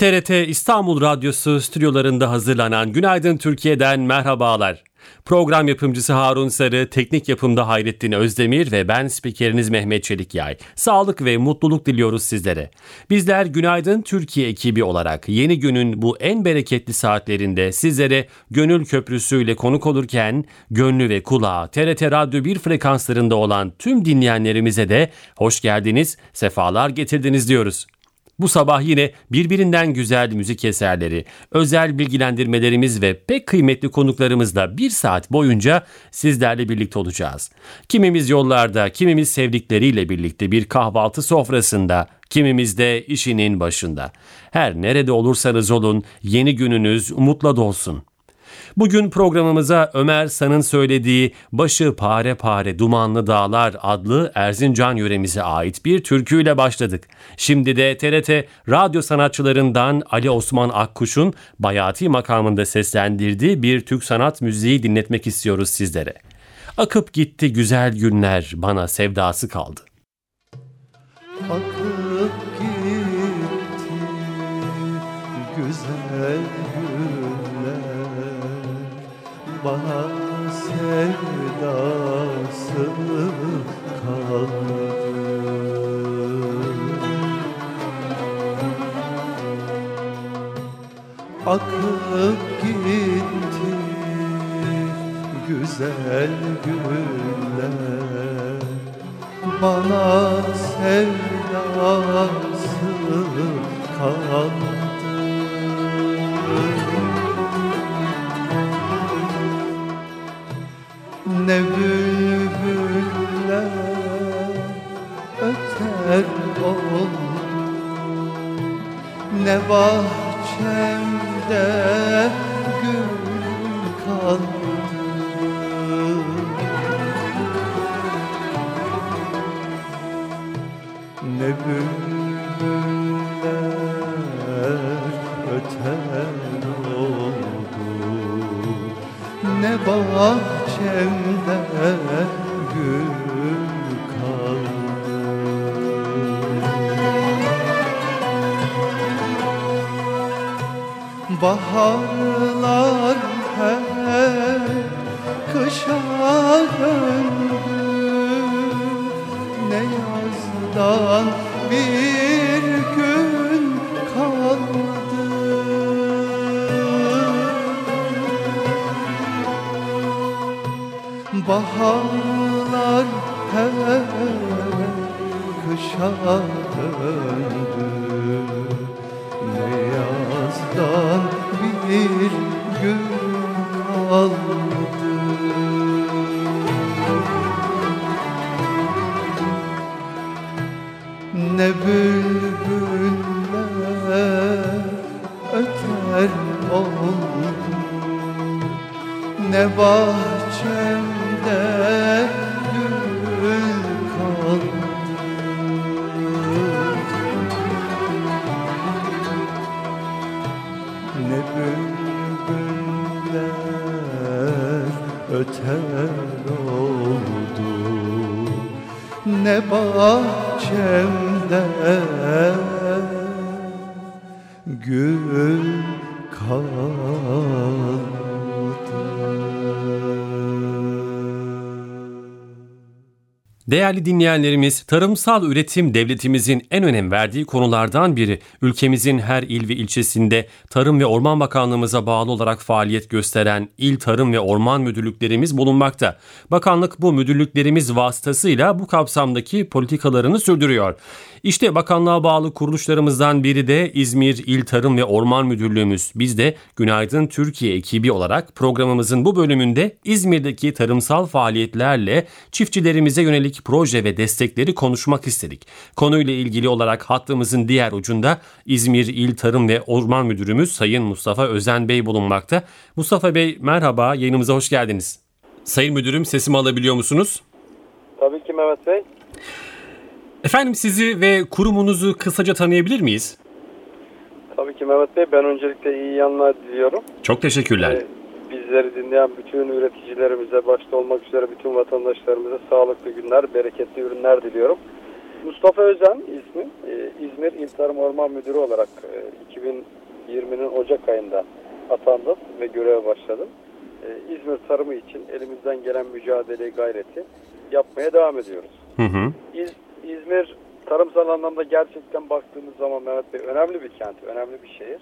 TRT İstanbul Radyosu stüdyolarında hazırlanan Günaydın Türkiye'den merhabalar. Program yapımcısı Harun Sarı, teknik yapımda Hayrettin Özdemir ve ben spikeriniz Mehmet Çelik Yay. Sağlık ve mutluluk diliyoruz sizlere. Bizler Günaydın Türkiye ekibi olarak yeni günün bu en bereketli saatlerinde sizlere Gönül Köprüsü ile konuk olurken gönlü ve kulağı TRT Radyo 1 frekanslarında olan tüm dinleyenlerimize de hoş geldiniz, sefalar getirdiniz diyoruz. Bu sabah yine birbirinden güzel müzik eserleri, özel bilgilendirmelerimiz ve pek kıymetli konuklarımızla bir saat boyunca sizlerle birlikte olacağız. Kimimiz yollarda, kimimiz sevdikleriyle birlikte bir kahvaltı sofrasında, kimimiz de işinin başında. Her nerede olursanız olun yeni gününüz umutla dolsun. Bugün programımıza Ömer San'ın söylediği Başı Pare Pare Dumanlı Dağlar adlı Erzincan yöremize ait bir türküyle başladık. Şimdi de TRT radyo sanatçılarından Ali Osman Akkuş'un Bayati makamında seslendirdiği bir Türk sanat müziği dinletmek istiyoruz sizlere. Akıp gitti güzel günler bana sevdası kaldı. Akıp gitti güzel Bana sevdası kaldı. Akıp gitti güzel günler. Bana sevdası kaldı Ne bülbül öter oldum Ne bahçemde gül kaldı Ne bülbüller öter oldu Ne bahçemde gül kaldı. Baharlar hep kışa döndü. Ne yazdan bir Baharlar hep kışa döndü Değerli dinleyenlerimiz, tarımsal üretim devletimizin en önem verdiği konulardan biri. Ülkemizin her il ve ilçesinde Tarım ve Orman Bakanlığımıza bağlı olarak faaliyet gösteren İl Tarım ve Orman Müdürlüklerimiz bulunmakta. Bakanlık bu müdürlüklerimiz vasıtasıyla bu kapsamdaki politikalarını sürdürüyor. İşte bakanlığa bağlı kuruluşlarımızdan biri de İzmir İl Tarım ve Orman Müdürlüğümüz. Biz de Günaydın Türkiye ekibi olarak programımızın bu bölümünde İzmir'deki tarımsal faaliyetlerle çiftçilerimize yönelik proje ve destekleri konuşmak istedik. Konuyla ilgili olarak hattımızın diğer ucunda İzmir İl Tarım ve Orman Müdürümüz Sayın Mustafa Özen Bey bulunmakta. Mustafa Bey merhaba, yayınımıza hoş geldiniz. Sayın Müdürüm sesimi alabiliyor musunuz? Tabii ki Mehmet Bey. Efendim sizi ve kurumunuzu kısaca tanıyabilir miyiz? Tabii ki Mehmet Bey. Ben öncelikle iyi yanlar diliyorum. Çok teşekkürler. Ee, bizleri dinleyen bütün üreticilerimize, başta olmak üzere bütün vatandaşlarımıza sağlıklı günler, bereketli ürünler diliyorum. Mustafa Özen ismi. Ee, İzmir İl Tarım Orman Müdürü olarak e, 2020'nin Ocak ayında atandım ve göreve başladım. Ee, İzmir tarımı için elimizden gelen mücadeleyi, gayreti yapmaya devam ediyoruz. Hı hı. İz, İzmir tarımsal anlamda gerçekten baktığımız zaman Mehmet Bey önemli bir kent, önemli bir şehir.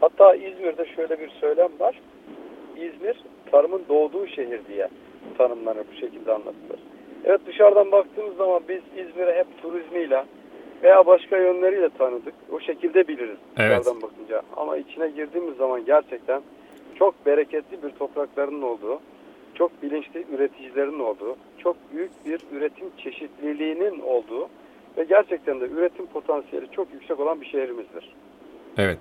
Hatta İzmir'de şöyle bir söylem var. İzmir tarımın doğduğu şehir diye tanımlanır bu şekilde anlatılır. Evet dışarıdan baktığımız zaman biz İzmir'e hep turizmiyle veya başka yönleriyle tanıdık. O şekilde biliriz Evet. dışarıdan bakınca. Ama içine girdiğimiz zaman gerçekten çok bereketli bir topraklarının olduğu, çok bilinçli üreticilerin olduğu, çok büyük bir üretim çeşitliliğinin olduğu ve gerçekten de üretim potansiyeli çok yüksek olan bir şehrimizdir. Evet.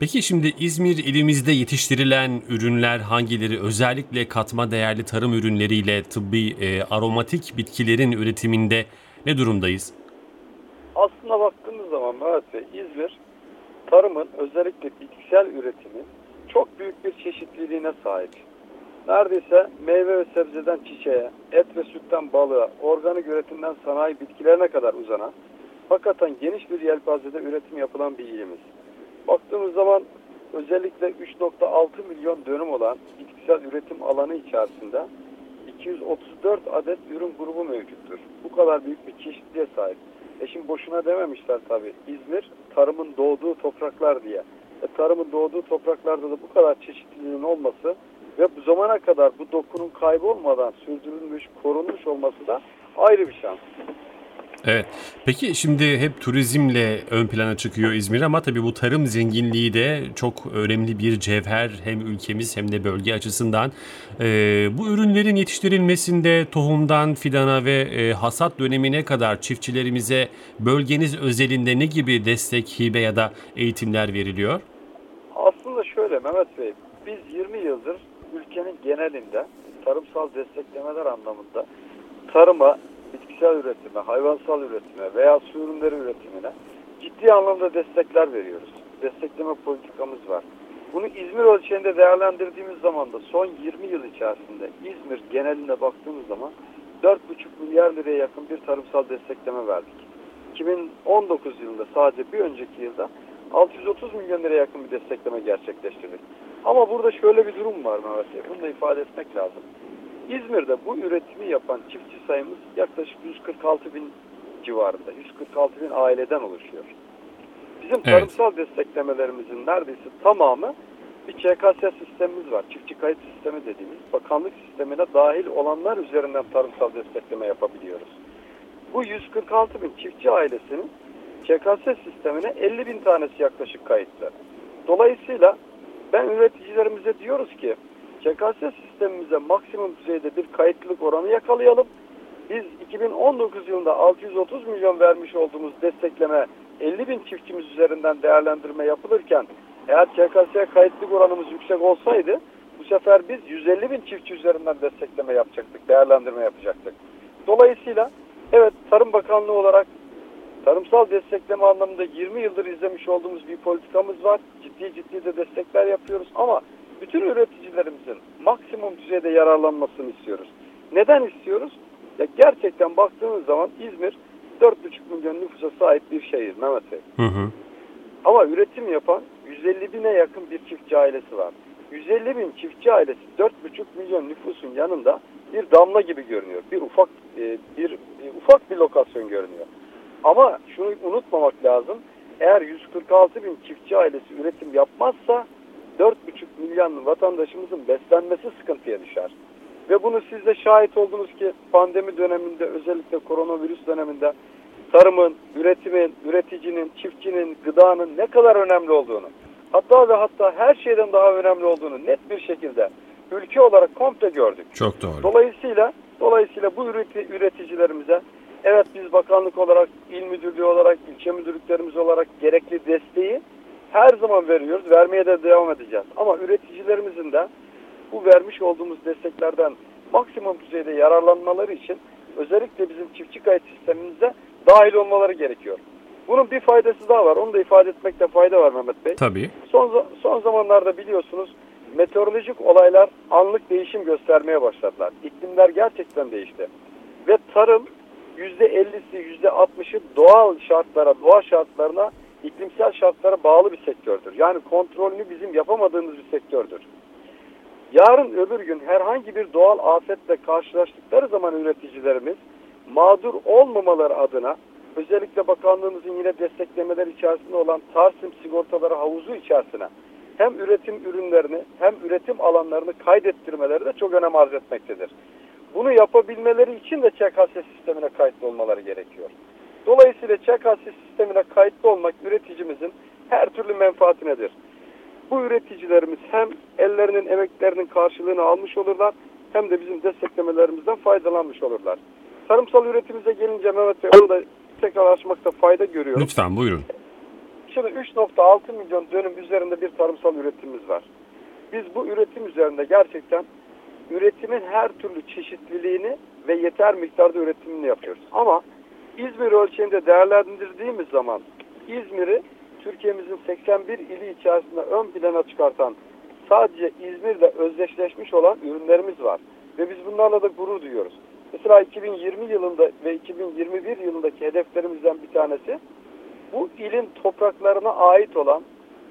Peki şimdi İzmir ilimizde yetiştirilen ürünler hangileri? Özellikle katma değerli tarım ürünleriyle tıbbi e, aromatik bitkilerin üretiminde ne durumdayız? Aslında baktığımız zaman Mehmet Bey, İzmir tarımın özellikle bitkisel üretimin çok büyük bir çeşitliliğine sahip. Neredeyse meyve ve sebzeden çiçeğe, et ve sütten balığa, organik üretimden sanayi bitkilerine kadar uzanan, hakikaten geniş bir yelpazede üretim yapılan bir ilimiz. Baktığımız zaman özellikle 3.6 milyon dönüm olan bitkisel üretim alanı içerisinde 234 adet ürün grubu mevcuttur. Bu kadar büyük bir çeşitliliğe sahip. E şimdi boşuna dememişler tabii. İzmir tarımın doğduğu topraklar diye. E tarımın doğduğu topraklarda da bu kadar çeşitliliğin olması ve bu zamana kadar bu dokunun kaybolmadan sürdürülmüş, korunmuş olması da ayrı bir şans. Evet. Peki şimdi hep turizmle ön plana çıkıyor İzmir ama tabii bu tarım zenginliği de çok önemli bir cevher hem ülkemiz hem de bölge açısından. Ee, bu ürünlerin yetiştirilmesinde tohumdan fidana ve e, hasat dönemine kadar çiftçilerimize bölgeniz özelinde ne gibi destek, hibe ya da eğitimler veriliyor? Aslında şöyle Mehmet Bey, biz 20 yıldır ülkenin genelinde tarımsal desteklemeler anlamında tarıma, bitkisel üretime, hayvansal üretime veya su ürünleri üretimine ciddi anlamda destekler veriyoruz. Destekleme politikamız var. Bunu İzmir ölçeğinde değerlendirdiğimiz zaman da son 20 yıl içerisinde İzmir geneline baktığımız zaman 4,5 milyar liraya yakın bir tarımsal destekleme verdik. 2019 yılında sadece bir önceki yılda 630 milyon liraya yakın bir destekleme gerçekleştirdik. Ama burada şöyle bir durum var Mehmet Bey. Bunu da ifade etmek lazım. İzmir'de bu üretimi yapan çiftçi sayımız yaklaşık 146 bin civarında. 146 bin aileden oluşuyor. Bizim Evet. tarımsal desteklemelerimizin neredeyse tamamı bir ÇKS sistemimiz var. Çiftçi kayıt sistemi dediğimiz bakanlık sistemine dahil olanlar üzerinden tarımsal destekleme yapabiliyoruz. Bu 146 bin çiftçi ailesinin ÇKS sistemine 50 bin tanesi yaklaşık kayıtlı. Dolayısıyla ben üreticilerimize diyoruz ki ÇKS sistemimize maksimum düzeyde bir kayıtlılık oranı yakalayalım. Biz 2019 yılında 630 milyon vermiş olduğumuz destekleme 50 bin çiftçimiz üzerinden değerlendirme yapılırken eğer ÇKS kayıtlık oranımız yüksek olsaydı bu sefer biz 150 bin çiftçi üzerinden destekleme yapacaktık, değerlendirme yapacaktık. Dolayısıyla evet Tarım Bakanlığı olarak tarımsal destekleme anlamında 20 yıldır izlemiş olduğumuz bir politikamız var. Ciddi ciddi de destekler yapıyoruz ama bütün üreticilerimizin maksimum düzeyde yararlanmasını istiyoruz. Neden istiyoruz? Ya gerçekten baktığımız zaman İzmir 4,5 milyon nüfusa sahip bir şehir Mehmet Bey. Hı hı. Ama üretim yapan 150 bine yakın bir çiftçi ailesi var. 150 bin çiftçi ailesi 4,5 milyon nüfusun yanında bir damla gibi görünüyor. Bir ufak e, bir e, ufak bir lokasyon görünüyor. Ama şunu unutmamak lazım. Eğer 146 bin çiftçi ailesi üretim yapmazsa 4,5 milyon vatandaşımızın beslenmesi sıkıntıya düşer. Ve bunu siz de şahit oldunuz ki pandemi döneminde özellikle koronavirüs döneminde tarımın, üretimin, üreticinin, çiftçinin, gıdanın ne kadar önemli olduğunu, hatta ve hatta her şeyden daha önemli olduğunu net bir şekilde ülke olarak komple gördük. Çok doğru. Dolayısıyla dolayısıyla bu üreti, üreticilerimize evet biz bakanlık olarak, il müdürlüğü olarak, ilçe müdürlüklerimiz olarak gerekli desteği her zaman veriyoruz. Vermeye de devam edeceğiz. Ama üreticilerimizin de bu vermiş olduğumuz desteklerden maksimum düzeyde yararlanmaları için özellikle bizim çiftçi kayıt sistemimize dahil olmaları gerekiyor. Bunun bir faydası daha var. Onu da ifade etmekte fayda var Mehmet Bey. Tabii. Son, son zamanlarda biliyorsunuz meteorolojik olaylar anlık değişim göstermeye başladılar. İklimler gerçekten değişti. Ve tarım %50'si %60'ı doğal şartlara, doğa şartlarına, iklimsel şartlara bağlı bir sektördür. Yani kontrolünü bizim yapamadığımız bir sektördür. Yarın öbür gün herhangi bir doğal afetle karşılaştıkları zaman üreticilerimiz mağdur olmamaları adına özellikle bakanlığımızın yine desteklemeler içerisinde olan Tarsim sigortaları havuzu içerisine hem üretim ürünlerini hem üretim alanlarını kaydettirmeleri de çok önem arz etmektedir. Bunu yapabilmeleri için de ÇKS sistemine kayıtlı olmaları gerekiyor. Dolayısıyla ÇKS sistemine kayıtlı olmak üreticimizin her türlü menfaatinedir. Bu üreticilerimiz hem ellerinin emeklerinin karşılığını almış olurlar hem de bizim desteklemelerimizden faydalanmış olurlar. Tarımsal üretimimize gelince Mehmet Bey onu da tekrar açmakta fayda görüyorum. Lütfen buyurun. Şimdi 3.6 milyon dönüm üzerinde bir tarımsal üretimimiz var. Biz bu üretim üzerinde gerçekten üretimin her türlü çeşitliliğini ve yeter miktarda üretimini yapıyoruz. Ama İzmir ölçeğinde değerlendirdiğimiz zaman İzmir'i Türkiye'mizin 81 ili içerisinde ön plana çıkartan sadece İzmir'de özdeşleşmiş olan ürünlerimiz var. Ve biz bunlarla da gurur duyuyoruz. Mesela 2020 yılında ve 2021 yılındaki hedeflerimizden bir tanesi bu ilin topraklarına ait olan,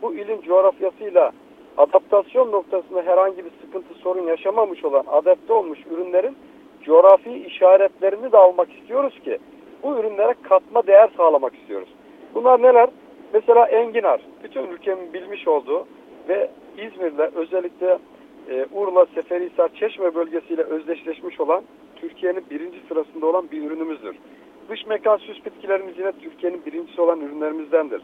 bu ilin coğrafyasıyla adaptasyon noktasında herhangi bir sıkıntı sorun yaşamamış olan adapte olmuş ürünlerin coğrafi işaretlerini de almak istiyoruz ki bu ürünlere katma değer sağlamak istiyoruz. Bunlar neler? Mesela enginar. Bütün ülkemin bilmiş olduğu ve İzmir'de özellikle e, Urla, Seferihisar, Çeşme bölgesiyle özdeşleşmiş olan Türkiye'nin birinci sırasında olan bir ürünümüzdür. Dış mekan süs bitkilerimiz yine Türkiye'nin birincisi olan ürünlerimizdendir.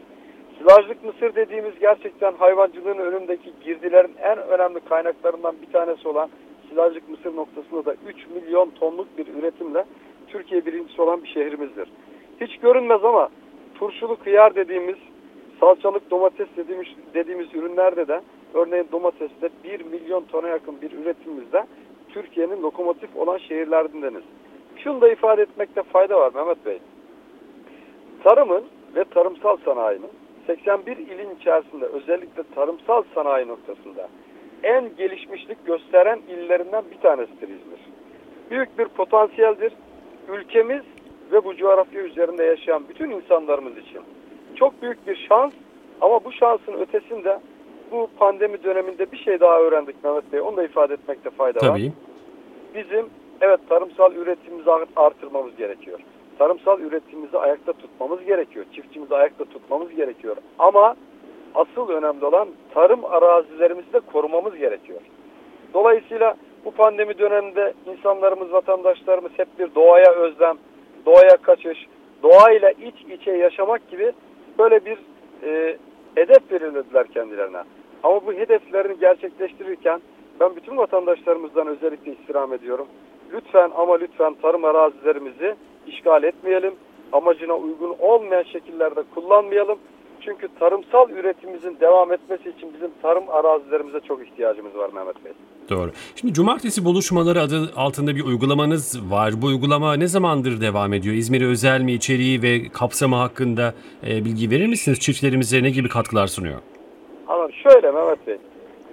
Silajlık mısır dediğimiz gerçekten hayvancılığın önündeki girdilerin en önemli kaynaklarından bir tanesi olan silajlık mısır noktasında da 3 milyon tonluk bir üretimle Türkiye birincisi olan bir şehrimizdir. Hiç görünmez ama turşulu kıyar dediğimiz, salçalık domates dediğimiz, dediğimiz ürünlerde de örneğin domateste 1 milyon tona yakın bir üretimimizde Türkiye'nin lokomotif olan şehirlerdendeniz. Şunu da ifade etmekte fayda var Mehmet Bey. Tarımın ve tarımsal sanayinin 81 ilin içerisinde özellikle tarımsal sanayi noktasında en gelişmişlik gösteren illerinden bir tanesidir İzmir. Büyük bir potansiyeldir. Ülkemiz ve bu coğrafya üzerinde yaşayan bütün insanlarımız için çok büyük bir şans ama bu şansın ötesinde bu pandemi döneminde bir şey daha öğrendik Mehmet Bey. Onu da ifade etmekte fayda var. Tabii. Bizim evet tarımsal üretimimizi artırmamız gerekiyor. Tarımsal üretimimizi ayakta tutmamız gerekiyor. Çiftçimizi ayakta tutmamız gerekiyor. Ama asıl önemli olan tarım arazilerimizi de korumamız gerekiyor. Dolayısıyla bu pandemi döneminde insanlarımız, vatandaşlarımız hep bir doğaya özlem, doğaya kaçış, doğayla iç içe yaşamak gibi böyle bir e, hedef verildiler kendilerine. Ama bu hedeflerini gerçekleştirirken ben bütün vatandaşlarımızdan özellikle istirham ediyorum. Lütfen ama lütfen tarım arazilerimizi işgal etmeyelim. Amacına uygun olmayan şekillerde kullanmayalım. Çünkü tarımsal üretimimizin devam etmesi için bizim tarım arazilerimize çok ihtiyacımız var Mehmet Bey. Doğru. Şimdi cumartesi buluşmaları adı altında bir uygulamanız var. Bu uygulama ne zamandır devam ediyor? İzmir'e özel mi içeriği ve kapsamı hakkında e, bilgi verir misiniz? Çiftçilerimize ne gibi katkılar sunuyor? Ama şöyle Mehmet Bey.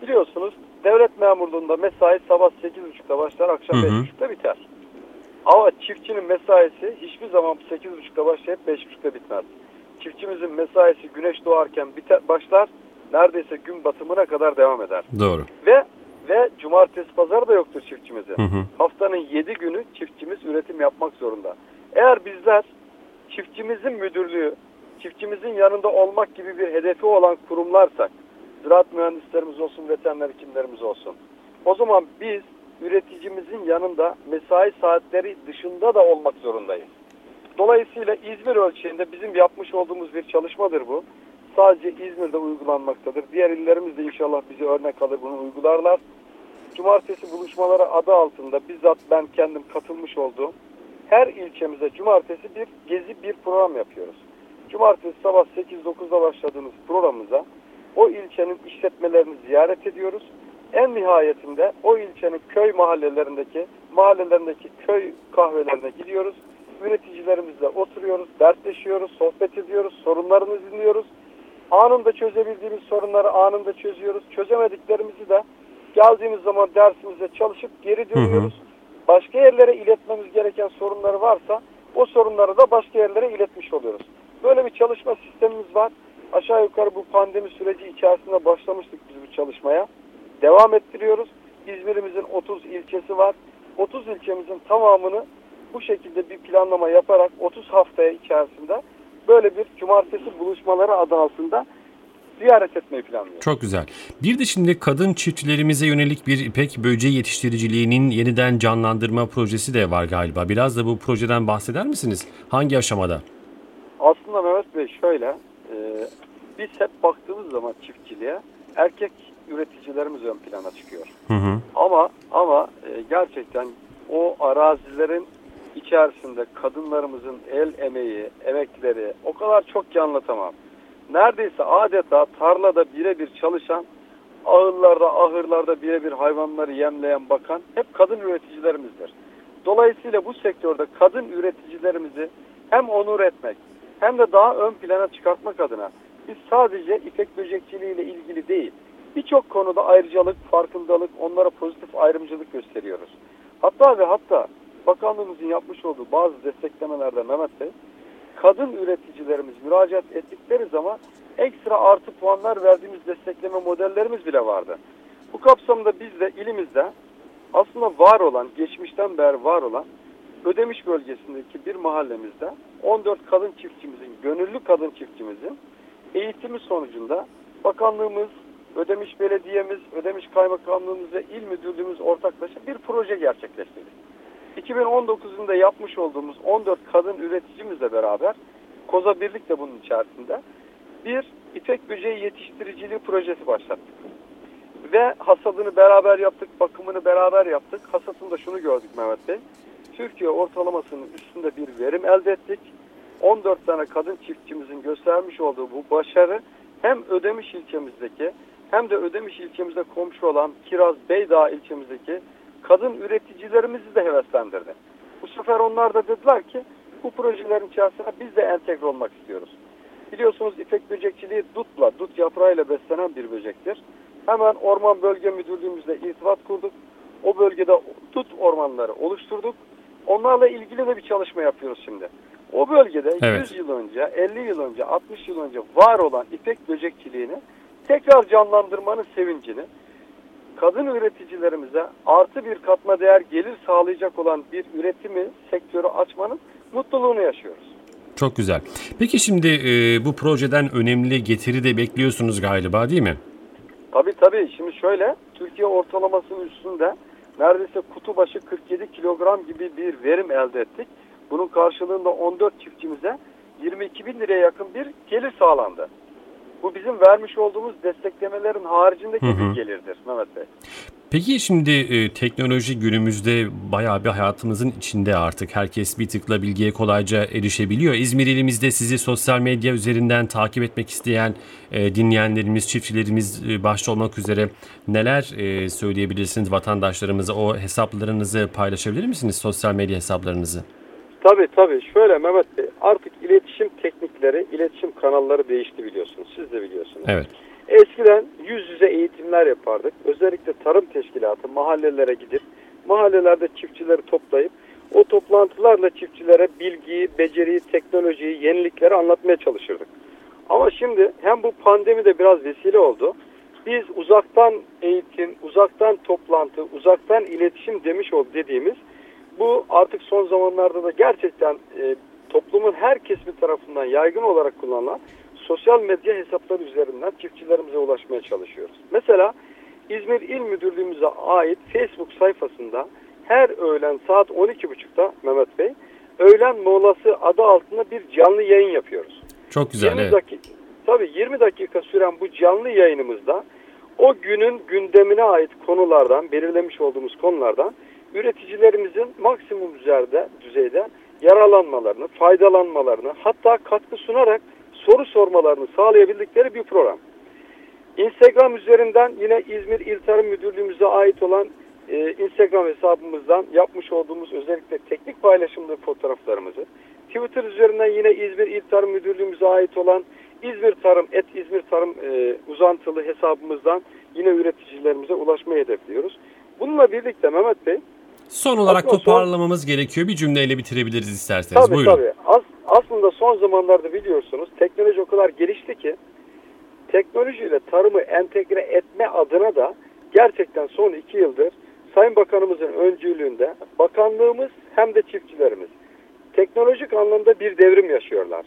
Biliyorsunuz devlet memurluğunda mesai sabah 8.30'da başlar akşam 5.30'da biter. Ama çiftçinin mesaisi hiçbir zaman 8.30'da başlayıp 5.30'da bitmez. Çiftçimizin mesaisi güneş doğarken biter, başlar, neredeyse gün batımına kadar devam eder. Doğru. Ve ve cumartesi pazar da yoktur çiftçimizin. Hı hı. Haftanın 7 günü çiftçimiz üretim yapmak zorunda. Eğer bizler çiftçimizin müdürlüğü, çiftçimizin yanında olmak gibi bir hedefi olan kurumlarsak, ziraat mühendislerimiz olsun, veteriner hekimlerimiz olsun. O zaman biz üreticimizin yanında mesai saatleri dışında da olmak zorundayız. Dolayısıyla İzmir ölçeğinde bizim yapmış olduğumuz bir çalışmadır bu. Sadece İzmir'de uygulanmaktadır. Diğer illerimiz de inşallah bizi örnek alır bunu uygularlar. Cumartesi buluşmaları adı altında bizzat ben kendim katılmış olduğum her ilçemize cumartesi bir gezi bir program yapıyoruz. Cumartesi sabah 8-9'da başladığımız programımıza o ilçenin işletmelerini ziyaret ediyoruz. En nihayetinde o ilçenin köy mahallelerindeki mahallelerindeki köy kahvelerine gidiyoruz. Üreticilerimizle oturuyoruz, dertleşiyoruz, sohbet ediyoruz, sorunlarını dinliyoruz. Anında çözebildiğimiz sorunları anında çözüyoruz. Çözemediklerimizi de geldiğimiz zaman dersimize çalışıp geri dönüyoruz. Hı hı. Başka yerlere iletmemiz gereken sorunları varsa o sorunları da başka yerlere iletmiş oluyoruz. Böyle bir çalışma sistemimiz var. Aşağı yukarı bu pandemi süreci içerisinde başlamıştık biz bu çalışmaya. Devam ettiriyoruz. İzmir'imizin 30 ilçesi var. 30 ilçemizin tamamını bu şekilde bir planlama yaparak 30 haftaya içerisinde böyle bir cumartesi buluşmaları adı altında ziyaret etmeyi planlıyoruz. Çok güzel. Bir de şimdi kadın çiftçilerimize yönelik bir ipek böceği yetiştiriciliğinin yeniden canlandırma projesi de var galiba. Biraz da bu projeden bahseder misiniz? Hangi aşamada? Aslında Mehmet Bey şöyle, e, biz hep baktığımız zaman çiftçiliğe erkek üreticilerimiz ön plana çıkıyor. Hı hı. Ama ama e, gerçekten o arazilerin içerisinde kadınlarımızın el emeği, emekleri o kadar çok ki anlatamam. Neredeyse adeta tarlada birebir çalışan, ağırlarda, ahırlarda birebir hayvanları yemleyen, bakan hep kadın üreticilerimizdir. Dolayısıyla bu sektörde kadın üreticilerimizi hem onur etmek hem de daha ön plana çıkartmak adına biz sadece ipek böcekçiliği ile ilgili değil, birçok konuda ayrıcalık, farkındalık, onlara pozitif ayrımcılık gösteriyoruz. Hatta ve hatta bakanlığımızın yapmış olduğu bazı desteklemelerde Mehmet Bey, kadın üreticilerimiz müracaat ettikleri zaman ekstra artı puanlar verdiğimiz destekleme modellerimiz bile vardı. Bu kapsamda biz de ilimizde aslında var olan, geçmişten beri var olan Ödemiş bölgesindeki bir mahallemizde 14 kadın çiftçimizin, gönüllü kadın çiftçimizin eğitimi sonucunda bakanlığımız, Ödemiş Belediyemiz, Ödemiş Kaymakamlığımız ve İl Müdürlüğümüz ortaklaşa bir proje gerçekleştirdik. 2019'unda yapmış olduğumuz 14 kadın üreticimizle beraber Koza Birlik de bunun içerisinde bir ipek böceği yetiştiriciliği projesi başlattık. Ve hasadını beraber yaptık, bakımını beraber yaptık. Hasatında şunu gördük Mehmet Bey. Türkiye ortalamasının üstünde bir verim elde ettik. 14 tane kadın çiftçimizin göstermiş olduğu bu başarı hem Ödemiş ilçemizdeki hem de Ödemiş ilçemizde komşu olan Kiraz Beydağ ilçemizdeki kadın üreticilerimizi de heveslendirdi. Bu sefer onlar da dediler ki bu projelerin içerisine biz de entegre olmak istiyoruz. Biliyorsunuz ipek böcekçiliği dutla, dut yaprağıyla beslenen bir böcektir. Hemen Orman Bölge Müdürlüğümüzle irtibat kurduk. O bölgede dut ormanları oluşturduk. Onlarla ilgili de bir çalışma yapıyoruz şimdi. O bölgede Evet. 100 yıl önce, 50 yıl önce, 60 yıl önce var olan ipek böcekçiliğini tekrar canlandırmanın sevincini, kadın üreticilerimize artı bir katma değer gelir sağlayacak olan bir üretimi, sektörü açmanın mutluluğunu yaşıyoruz. Çok güzel. Peki şimdi e, bu projeden önemli getiri de bekliyorsunuz galiba değil mi? Tabii tabii. Şimdi şöyle, Türkiye ortalamasının üstünde neredeyse kutu başı 47 kilogram gibi bir verim elde ettik. Bunun karşılığında 14 çiftçimize 22 bin liraya yakın bir gelir sağlandı. Bu bizim vermiş olduğumuz desteklemelerin haricindeki Hı hı. bir gelirdir Mehmet Bey. Peki şimdi e, teknoloji günümüzde bayağı bir hayatımızın içinde artık. Herkes bir tıkla bilgiye kolayca erişebiliyor. İzmir ilimizde sizi sosyal medya üzerinden takip etmek isteyen e, dinleyenlerimiz, çiftçilerimiz e, başta olmak üzere neler e, söyleyebilirsiniz vatandaşlarımıza? O hesaplarınızı paylaşabilir misiniz? Sosyal medya hesaplarınızı. Tabii tabii. Şöyle Mehmet Bey, artık iletişim teknikleri, iletişim kanalları değişti biliyorsunuz. Siz de biliyorsunuz. Evet. Eskiden yüz yüze eğitimler yapardık. Özellikle tarım teşkilatı mahallelere gidip mahallelerde çiftçileri toplayıp o toplantılarla çiftçilere bilgiyi, beceriyi, teknolojiyi, yenilikleri anlatmaya çalışırdık. Ama şimdi hem bu pandemi de biraz vesile oldu. Biz uzaktan eğitim, uzaktan toplantı, uzaktan iletişim demiş ol dediğimiz bu artık son zamanlarda da gerçekten e, toplumun her kesimi tarafından yaygın olarak kullanılan sosyal medya hesapları üzerinden çiftçilerimize ulaşmaya çalışıyoruz. Mesela İzmir İl Müdürlüğümüze ait Facebook sayfasında her öğlen saat 12.30'da Mehmet Bey öğlen molası adı altında bir canlı yayın yapıyoruz. Çok güzel. 20 Evet. dakika, tabii 20 dakika süren bu canlı yayınımızda o günün gündemine ait konulardan, belirlemiş olduğumuz konulardan üreticilerimizin maksimum düzeyde, düzeyde yararlanmalarını, faydalanmalarını, hatta katkı sunarak soru sormalarını sağlayabildikleri bir program. Instagram üzerinden yine İzmir İl Tarım Müdürlüğümüze ait olan e, Instagram hesabımızdan yapmış olduğumuz özellikle teknik paylaşımlı fotoğraflarımızı, Twitter üzerinden yine İzmir İl Tarım Müdürlüğümüze ait olan İzmir Tarım, et İzmir Tarım e, uzantılı hesabımızdan yine üreticilerimize ulaşmayı hedefliyoruz. Bununla birlikte Mehmet Bey, Son olarak Aslında son- toparlamamız gerekiyor. Bir cümleyle bitirebiliriz isterseniz. Tabii Buyurun. tabii. As- aslında son zamanlarda biliyorsunuz teknoloji o kadar gelişti ki teknolojiyle tarımı entegre etme adına da gerçekten son iki yıldır Sayın Bakanımızın öncülüğünde bakanlığımız hem de çiftçilerimiz teknolojik anlamda bir devrim yaşıyorlar.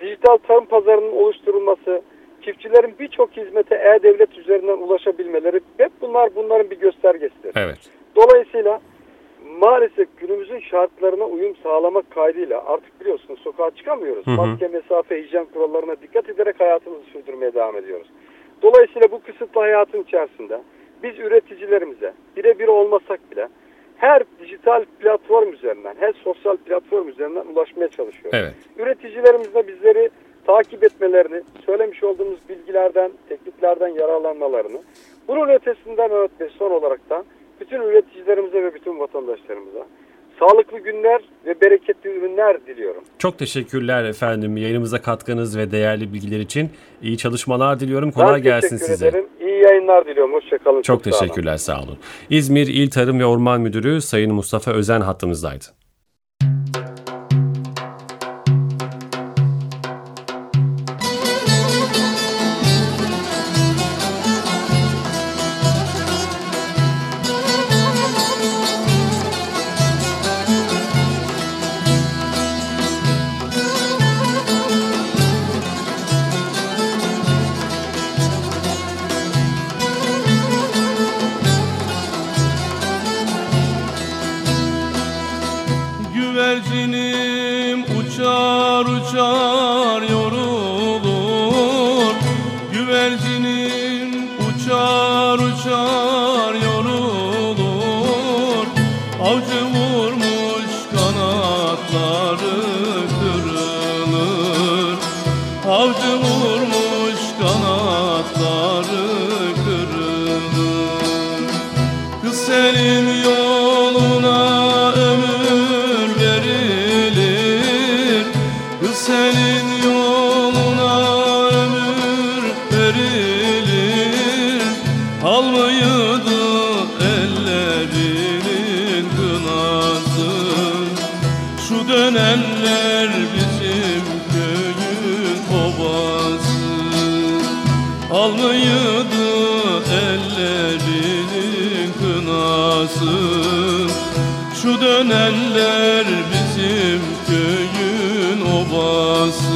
Dijital tarım pazarının oluşturulması, çiftçilerin birçok hizmete e-devlet üzerinden ulaşabilmeleri hep bunlar bunların bir göstergesidir. Evet. Dolayısıyla maalesef günümüzün şartlarına uyum sağlamak kaydıyla artık biliyorsunuz sokağa çıkamıyoruz. Hı hı. Maske, mesafe, hijyen kurallarına dikkat ederek hayatımızı sürdürmeye devam ediyoruz. Dolayısıyla bu kısıtlı hayatın içerisinde biz üreticilerimize birebir olmasak bile her dijital platform üzerinden, her sosyal platform üzerinden ulaşmaya çalışıyoruz. Evet. Üreticilerimiz de bizleri takip etmelerini, söylemiş olduğumuz bilgilerden, tekniklerden yararlanmalarını, bunun ötesinden Mehmet Bey son olarak da bütün üreticilerimize ve bütün vatandaşlarımıza sağlıklı günler ve bereketli ürünler diliyorum. Çok teşekkürler efendim yayınımıza katkınız ve değerli bilgiler için. İyi çalışmalar diliyorum. Kolay ben gelsin teşekkür size. ederim. İyi yayınlar diliyorum. Hoşçakalın. Çok sağ olun. teşekkürler sağ olun. İzmir İl Tarım ve Orman Müdürü Sayın Mustafa Özen hattımızdaydı. Al mıydı ellerinin kınası. Şu dönenler bizim köyün obası. Al mıydı ellerinin kınası. Şu dönenler bizim köyün obası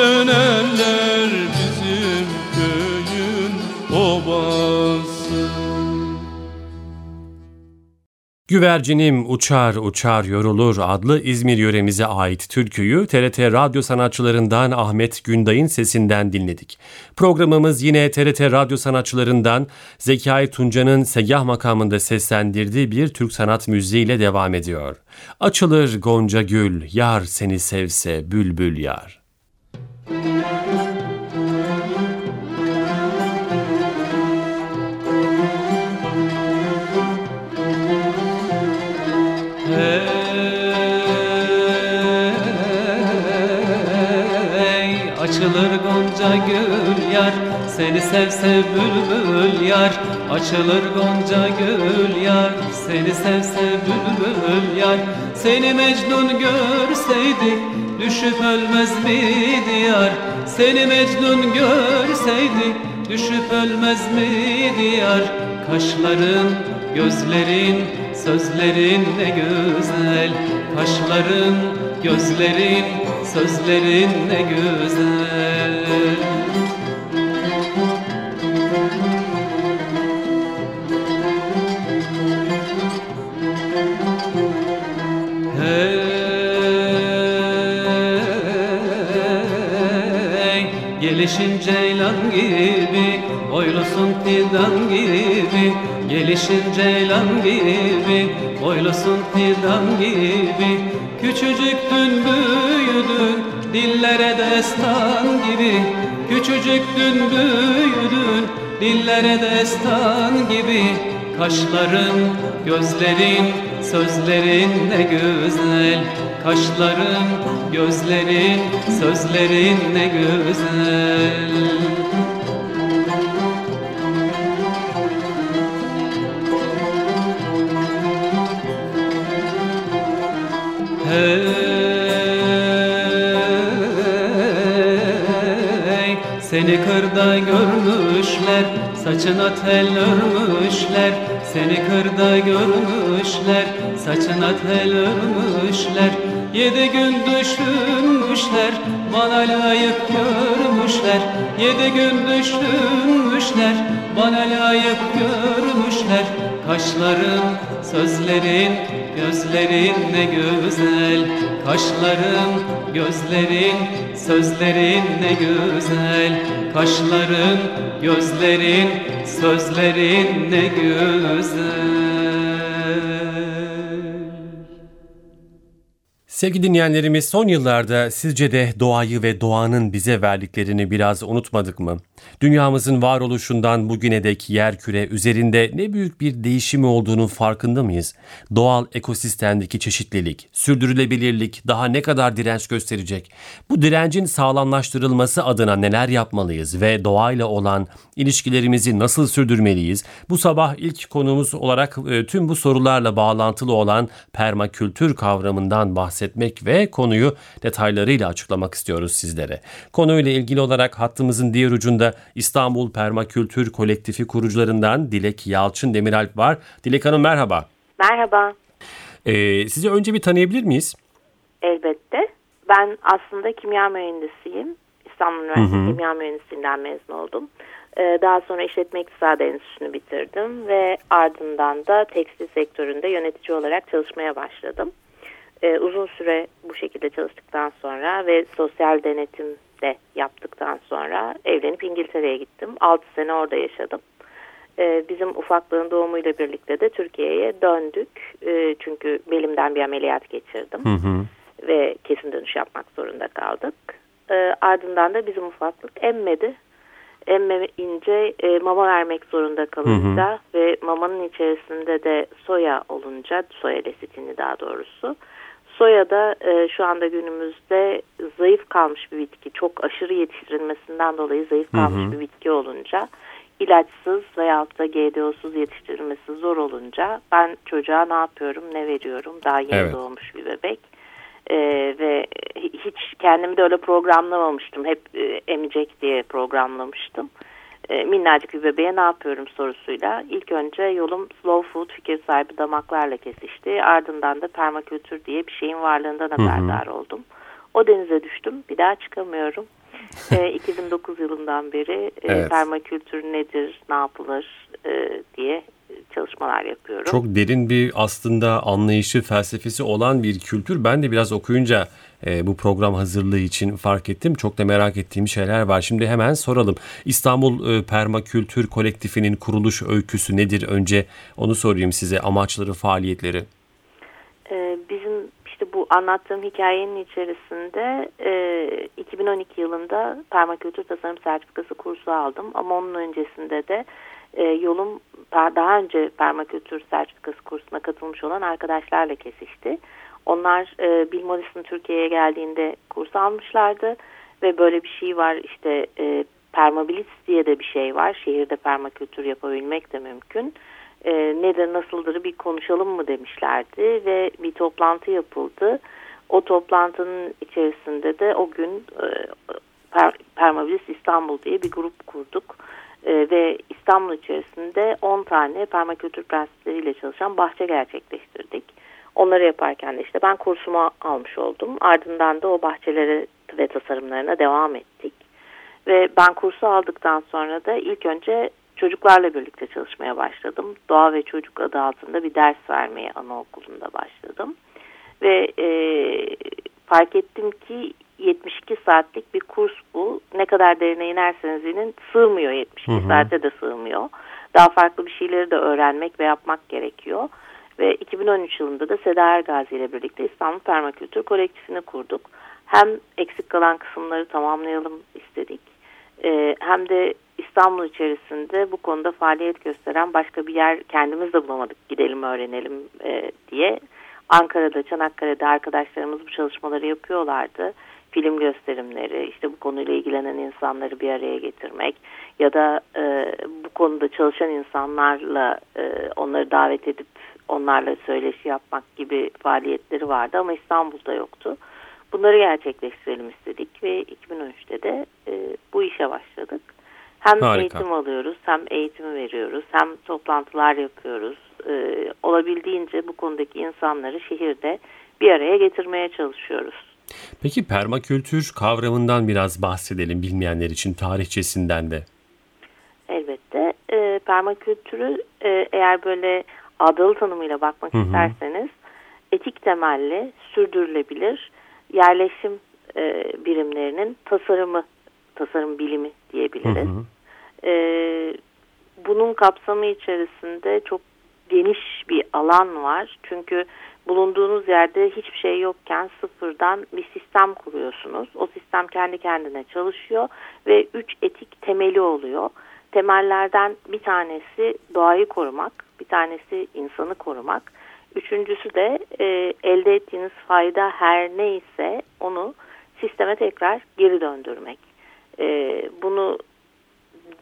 Şu dönenler bizim köyün obası Güvercinim uçar uçar yorulur adlı İzmir yöremize ait türküyü TRT radyo sanatçılarından Ahmet Günday'ın sesinden dinledik. Programımız yine TRT radyo sanatçılarından Zekai Tunca'nın Segah makamında seslendirdiği bir Türk sanat müziğiyle devam ediyor. Açılır gonca gül, yar seni sevse bülbül yar. Açılır gonca gül yar Seni sevse bülbül yar Açılır gonca gül yar Seni sevse bülbül yar. Seni Mecnun görseydi Düşüp ölmez miydi yar? Seni Mecnun görseydi Düşüp ölmez miydi yar? Kaşların, gözlerin, sözlerin ne güzel. Kaşların, gözlerin, sözlerin ne güzel ceylan gibi, boylusun fidan gibi. Gelişin ceylan gibi, boylusun fidan gibi. Küçücüktün büyüdün, dillere destan gibi. Küçücüktün büyüdün, dillere destan gibi. Kaşların, gözlerin, sözlerin ne güzel Kaşların, gözlerin, sözlerin ne güzel Hey, seni kırda görmüşler, saçına tel örmüşler. Seni kırda görmüşler, saçına tel örmüşler. Yedi gün düşünmüşler Bana layık görmüşler. Yedi gün düşünmüşler Bana layık görmüşler. Kaşların, sözlerin, gözlerin ne güzel. Kaşların, gözlerin, sözlerin ne güzel. Kaşların, gözlerin, sözlerin ne güzel Sevgili dinleyenlerimiz son yıllarda sizce de doğayı ve doğanın bize verdiklerini biraz unutmadık mı? Dünyamızın varoluşundan bugüne dek yer küre üzerinde ne büyük bir değişimi olduğunun farkında mıyız? Doğal ekosistemdeki çeşitlilik, sürdürülebilirlik daha ne kadar direnç gösterecek? Bu direncin sağlamlaştırılması adına neler yapmalıyız ve doğayla olan ilişkilerimizi nasıl sürdürmeliyiz? Bu sabah ilk konumuz olarak e, tüm bu sorularla bağlantılı olan permakültür kavramından bahsetmek ve konuyu detaylarıyla açıklamak istiyoruz sizlere. Konuyla ilgili olarak hattımızın diğer ucunda İstanbul Permakültür Kolektifi kurucularından Dilek Yalçın Demiralp var. Dilek Hanım merhaba. Merhaba. Ee, sizi önce bir tanıyabilir miyiz? Elbette. Ben aslında kimya mühendisiyim. İstanbul Üniversitesi Kimya Mühendisliğinden mezun oldum. Ee, daha sonra işletme iktisadi enstitüsünü bitirdim ve ardından da tekstil sektöründe yönetici olarak çalışmaya başladım. Ee, uzun süre bu şekilde çalıştıktan sonra ve sosyal denetim de yaptıktan sonra evlenip İngiltere'ye gittim. 6 sene orada yaşadım. Ee, bizim ufaklığın doğumuyla birlikte de Türkiye'ye döndük. Ee, çünkü belimden bir ameliyat geçirdim. Hı hı. Ve kesin dönüş yapmak zorunda kaldık. Ee, ardından da bizim ufaklık emmedi. Emmeyince e, mama vermek zorunda kalınca ve mamanın içerisinde de soya olunca, soya lesitini daha doğrusu. Soya da e, şu anda günümüzde zayıf kalmış bir bitki. Çok aşırı yetiştirilmesinden dolayı zayıf kalmış bir bitki olunca ilaçsız veyahut da GDO'suz yetiştirilmesi zor olunca ben çocuğa ne yapıyorum, ne veriyorum? Daha yeni Evet. doğmuş bir bebek. E, ve hiç kendimi de öyle programlamamıştım. Hep e, emecek diye programlamıştım. E, minnacık bir bebeğe ne yapıyorum sorusuyla ilk önce yolum slow food fikir sahibi damaklarla kesişti. Ardından da permakültür diye bir şeyin varlığından haberdar oldum. O denize düştüm. Bir daha çıkamıyorum. E, 2009 yılından beri e, Evet. permakültür nedir, ne yapılır e, diye çalışmalar yapıyorum. Çok derin bir aslında anlayışı, felsefesi olan bir kültür. Ben de biraz okuyunca e, bu program hazırlığı için fark ettim. Çok da merak ettiğim şeyler var. Şimdi hemen soralım. İstanbul e, Permakültür Kolektifinin kuruluş öyküsü nedir? Önce onu sorayım size. Amaçları, faaliyetleri. Ee, bizim bu anlattığım hikayenin içerisinde e, 2012 yılında permakültür tasarım sertifikası kursu aldım ama onun öncesinde de e, yolum daha önce permakültür sertifikası kursuna katılmış olan arkadaşlarla kesişti. Onlar e, Bill Morrison Türkiye'ye geldiğinde kurs almışlardı ve böyle bir şey var işte e, permabilis diye de bir şey var. Şehirde permakültür yapabilmek de mümkün e, nedir nasıldır bir konuşalım mı demişlerdi ve bir toplantı yapıldı. O toplantının içerisinde de o gün e, per, Permabilis İstanbul diye bir grup kurduk. E, ve İstanbul içerisinde 10 tane permakültür prensipleriyle çalışan bahçe gerçekleştirdik. Onları yaparken de işte ben kursumu almış oldum. Ardından da o bahçelere ve tasarımlarına devam ettik. Ve ben kursu aldıktan sonra da ilk önce çocuklarla birlikte çalışmaya başladım. Doğa ve Çocuk adı altında bir ders vermeye anaokulunda başladım. Ve e, fark ettim ki 72 saatlik bir kurs bu. Ne kadar derine inerseniz inin sığmıyor 72 Hı hı. saate de sığmıyor. Daha farklı bir şeyleri de öğrenmek ve yapmak gerekiyor. Ve 2013 yılında da Seda Ergazi ile birlikte İstanbul Permakültür Kolektifini kurduk. Hem eksik kalan kısımları tamamlayalım istedik. Ee, hem de İstanbul içerisinde bu konuda faaliyet gösteren başka bir yer kendimiz de bulamadık. Gidelim öğrenelim e, diye. Ankara'da, Çanakkale'de arkadaşlarımız bu çalışmaları yapıyorlardı. Film gösterimleri, işte bu konuyla ilgilenen insanları bir araya getirmek ya da e, bu konuda çalışan insanlarla e, onları davet edip onlarla söyleşi yapmak gibi faaliyetleri vardı ama İstanbul'da yoktu. Bunları gerçekleştirelim istedik ve 2013'te de e, bu işe başladık. Hem Harika. eğitim alıyoruz, hem eğitimi veriyoruz, hem toplantılar yapıyoruz. E, olabildiğince bu konudaki insanları şehirde bir araya getirmeye çalışıyoruz. Peki permakültür kavramından biraz bahsedelim bilmeyenler için tarihçesinden de. Elbette. E, permakültürü e, eğer böyle adalı tanımıyla bakmak hı hı. isterseniz etik temelli, sürdürülebilir yerleşim e, birimlerinin tasarımı, tasarım bilimi diyebiliriz. Hı hı. E, bunun kapsamı içerisinde çok geniş bir alan var. Çünkü bulunduğunuz yerde hiçbir şey yokken sıfırdan bir sistem kuruyorsunuz. O sistem kendi kendine çalışıyor ve üç etik temeli oluyor. Temellerden bir tanesi doğayı korumak, bir tanesi insanı korumak. Üçüncüsü de e, elde ettiğiniz fayda her neyse onu sisteme tekrar geri döndürmek. E, bunu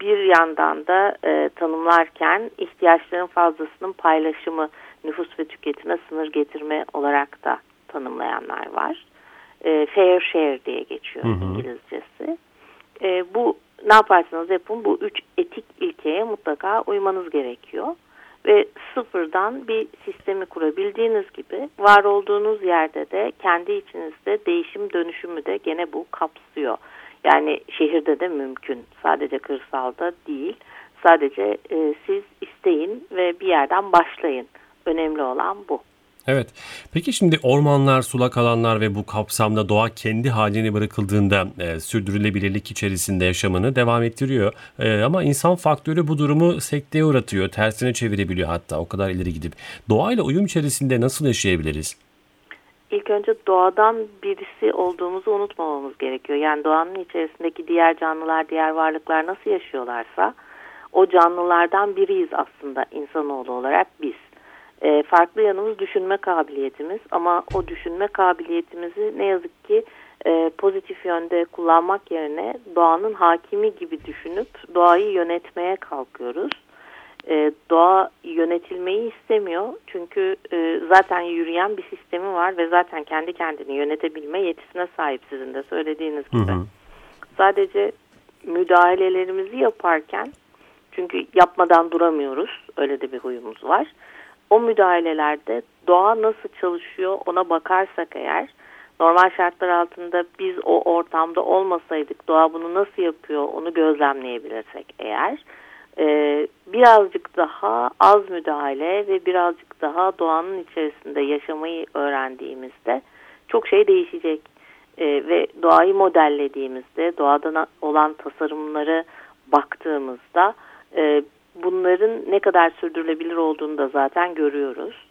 bir yandan da e, tanımlarken ihtiyaçların fazlasının paylaşımı, nüfus ve tüketime sınır getirme olarak da tanımlayanlar var. E, fair share diye geçiyor hı hı. İngilizcesi. E, bu ne yaparsanız yapın bu üç etik ilkeye mutlaka uymanız gerekiyor. Ve sıfırdan bir sistemi kurabildiğiniz gibi var olduğunuz yerde de kendi içinizde değişim dönüşümü de gene bu kapsıyor. Yani şehirde de mümkün. Sadece kırsalda değil. Sadece e, siz isteyin ve bir yerden başlayın. Önemli olan bu. Evet. Peki şimdi ormanlar, sulak alanlar ve bu kapsamda doğa kendi haline bırakıldığında e, sürdürülebilirlik içerisinde yaşamını devam ettiriyor. E, ama insan faktörü bu durumu sekteye uğratıyor, tersine çevirebiliyor hatta o kadar ileri gidip. Doğayla uyum içerisinde nasıl yaşayabiliriz? İlk önce doğadan birisi olduğumuzu unutmamamız gerekiyor. Yani doğanın içerisindeki diğer canlılar, diğer varlıklar nasıl yaşıyorlarsa o canlılardan biriyiz aslında insanoğlu olarak biz. E, farklı yanımız düşünme kabiliyetimiz ama o düşünme kabiliyetimizi ne yazık ki e, pozitif yönde kullanmak yerine doğanın hakimi gibi düşünüp doğayı yönetmeye kalkıyoruz. E, doğa yönetilmeyi istemiyor çünkü e, zaten yürüyen bir sistemi var ve zaten kendi kendini yönetebilme yetisine sahip sizin de söylediğiniz gibi. Hı hı. Sadece müdahalelerimizi yaparken çünkü yapmadan duramıyoruz öyle de bir huyumuz var o müdahalelerde doğa nasıl çalışıyor ona bakarsak eğer normal şartlar altında biz o ortamda olmasaydık doğa bunu nasıl yapıyor onu gözlemleyebilirsek eğer e, birazcık daha az müdahale ve birazcık daha doğanın içerisinde yaşamayı öğrendiğimizde çok şey değişecek e, ve doğayı modellediğimizde doğadan olan tasarımları baktığımızda e, bunların ne kadar sürdürülebilir olduğunu da zaten görüyoruz.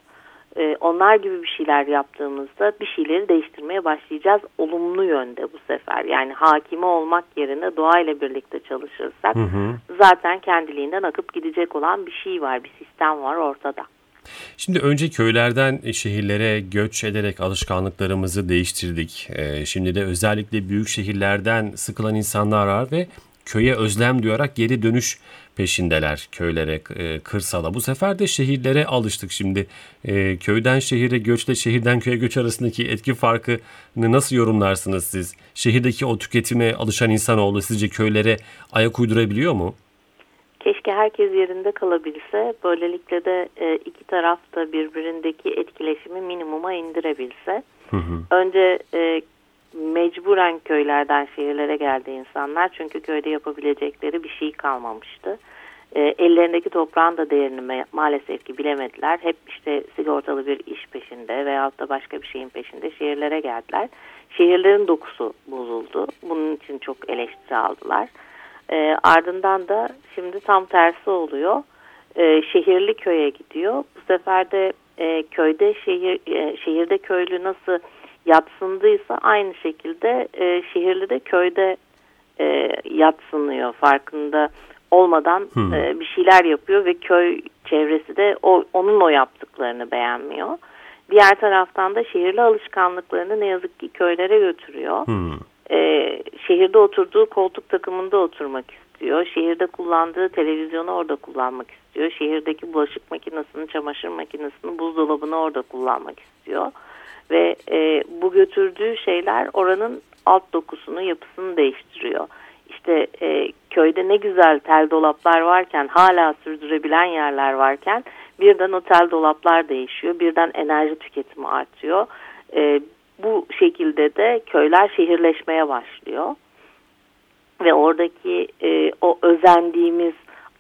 Ee, onlar gibi bir şeyler yaptığımızda bir şeyleri değiştirmeye başlayacağız olumlu yönde bu sefer. Yani hakime olmak yerine doğayla birlikte çalışırsak hı hı. zaten kendiliğinden akıp gidecek olan bir şey var, bir sistem var ortada. Şimdi önce köylerden şehirlere göç ederek alışkanlıklarımızı değiştirdik. Ee, şimdi de özellikle büyük şehirlerden sıkılan insanlar var ve köye özlem duyarak geri dönüş peşindeler köylere, e, kırsala. Bu sefer de şehirlere alıştık şimdi. E, köyden şehire göçle şehirden köye göç arasındaki etki farkını nasıl yorumlarsınız siz? Şehirdeki o tüketime alışan insanoğlu sizce köylere ayak uydurabiliyor mu? Keşke herkes yerinde kalabilse. Böylelikle de e, iki taraf da birbirindeki etkileşimi minimuma indirebilse. Hı hı. Önce mecburen köylerden şehirlere geldi insanlar. Çünkü köyde yapabilecekleri bir şey kalmamıştı. E, ellerindeki toprağın da değerini maalesef ki bilemediler. Hep işte sigortalı bir iş peşinde veyahut da başka bir şeyin peşinde şehirlere geldiler. Şehirlerin dokusu bozuldu. Bunun için çok eleştiri aldılar. E, ardından da şimdi tam tersi oluyor. E, şehirli köye gidiyor. Bu sefer de e, köyde şehir e, şehirde köylü nasıl yatsındıysa aynı şekilde e, şehirli de köyde e, yatsınıyor farkında olmadan hmm. e, bir şeyler yapıyor ve köy çevresi de o, onun o yaptıklarını beğenmiyor. Diğer taraftan da şehirli alışkanlıklarını ne yazık ki köylere götürüyor. Hmm. E, şehirde oturduğu koltuk takımında oturmak istiyor. Şehirde kullandığı televizyonu orada kullanmak istiyor. Şehirdeki bulaşık makinesini, çamaşır makinesini, buzdolabını orada kullanmak istiyor ve e, bu götürdüğü şeyler oranın alt dokusunu, yapısını değiştiriyor. İşte e, köyde ne güzel tel dolaplar varken, hala sürdürebilen yerler varken birden o tel dolaplar değişiyor, birden enerji tüketimi artıyor. E, bu şekilde de köyler şehirleşmeye başlıyor. Ve oradaki e, o özendiğimiz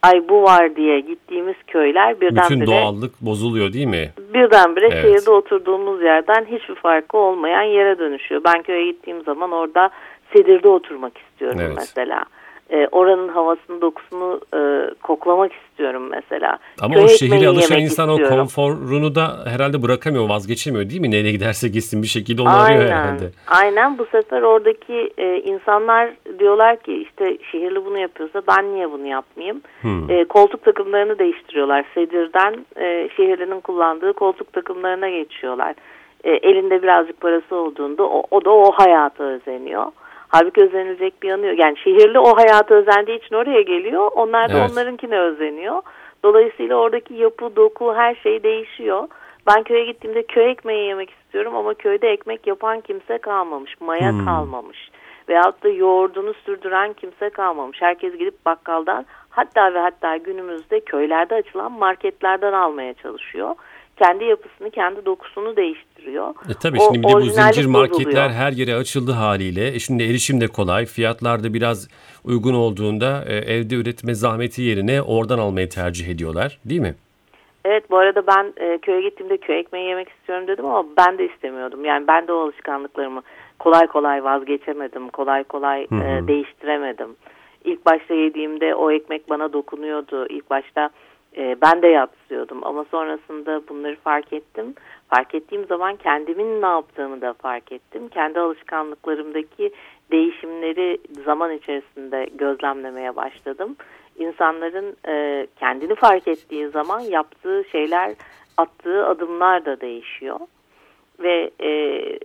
ay bu var diye gittiğimiz köyler birdenbire... Bütün doğallık bozuluyor değil mi? Birdenbire Evet. şehirde oturduğumuz yerden hiçbir farkı olmayan yere dönüşüyor. Ben köye gittiğim zaman orada sedirde oturmak istiyorum Evet. mesela. E, oranın havasını, dokusunu e, koklamak istiyorum mesela. Ama Köy o şehire alışan insan istiyorum. o konforunu da herhalde bırakamıyor, vazgeçemiyor değil mi? Nereye giderse gitsin bir şekilde onu arıyor Aynen. herhalde. Aynen bu sefer oradaki e, insanlar diyorlar ki işte şehirli bunu yapıyorsa ben niye bunu yapmayayım? Hmm. E, koltuk takımlarını değiştiriyorlar. Sedir'den e, şehirlinin kullandığı koltuk takımlarına geçiyorlar. E, elinde birazcık parası olduğunda o, o da o hayata özeniyor. Halbuki özenilecek bir yanı yok. Yani şehirli o hayata özendiği için oraya geliyor. Onlar da Evet. onlarınkine özeniyor. Dolayısıyla oradaki yapı, doku her şey değişiyor. Ben köye gittiğimde köy ekmeği yemek istiyorum ama köyde ekmek yapan kimse kalmamış. Maya Hmm. kalmamış. Veyahut da yoğurdunu sürdüren kimse kalmamış. Herkes gidip bakkaldan hatta ve hatta günümüzde köylerde açılan marketlerden almaya çalışıyor. Kendi yapısını, kendi dokusunu değiştiriyor. E tabii O şimdi bir de bu zincir marketler bozuluyor. her yere açıldı haliyle. E şimdi erişim de kolay. Fiyatlar da biraz uygun olduğunda e, evde üretme zahmeti yerine oradan almayı tercih ediyorlar. Değil mi? Evet bu arada ben e, köye gittiğimde köy ekmeği yemek istiyorum dedim ama ben de istemiyordum. Yani ben de o alışkanlıklarımı kolay kolay vazgeçemedim. Kolay kolay Hı hı. e, değiştiremedim. İlk başta yediğimde o ekmek bana dokunuyordu. İlk başta e, ben de yatsıyordum ama sonrasında bunları fark ettim. Fark ettiğim zaman kendimin ne yaptığımı da fark ettim. Kendi alışkanlıklarımdaki değişimleri zaman içerisinde gözlemlemeye başladım. İnsanların e, kendini fark ettiği zaman yaptığı şeyler, attığı adımlar da değişiyor. Ve e,